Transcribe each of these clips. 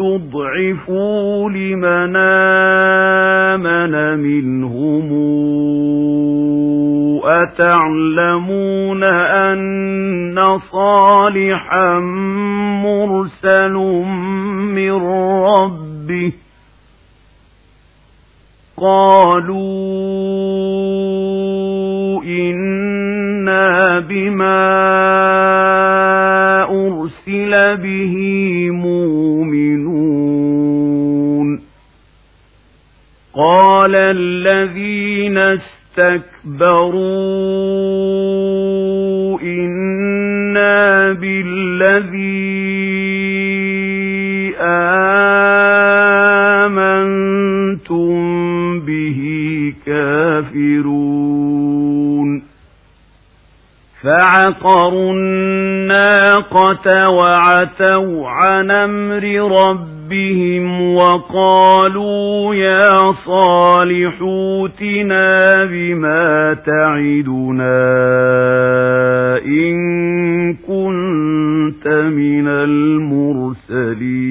استضعفوا لمن آمن منهم أتعلمون أن صالحا مرسل من ربه قالوا أرسل به مؤمنون. قال الذين استكبروا إنا بالذي فعقروا الناقة وعتوا عن أمر ربهم وقالوا يا صالح أوتنا بما تعدنا إن كنت من المرسلين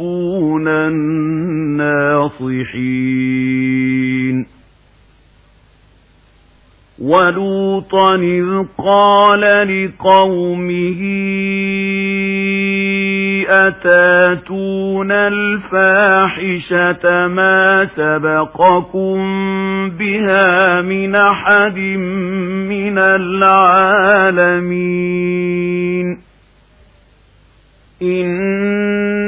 يحبون الناصحين. ولوطا إذ قال لقومه أتاتون الفاحشة ما سبقكم بها من أحد من العالمين؟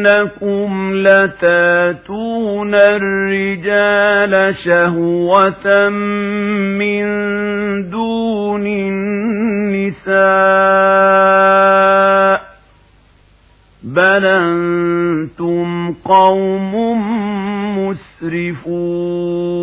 إنكم لتاتون الرجال شهوة من دون النساء بل أنتم قوم مسرفون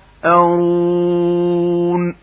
يسأرون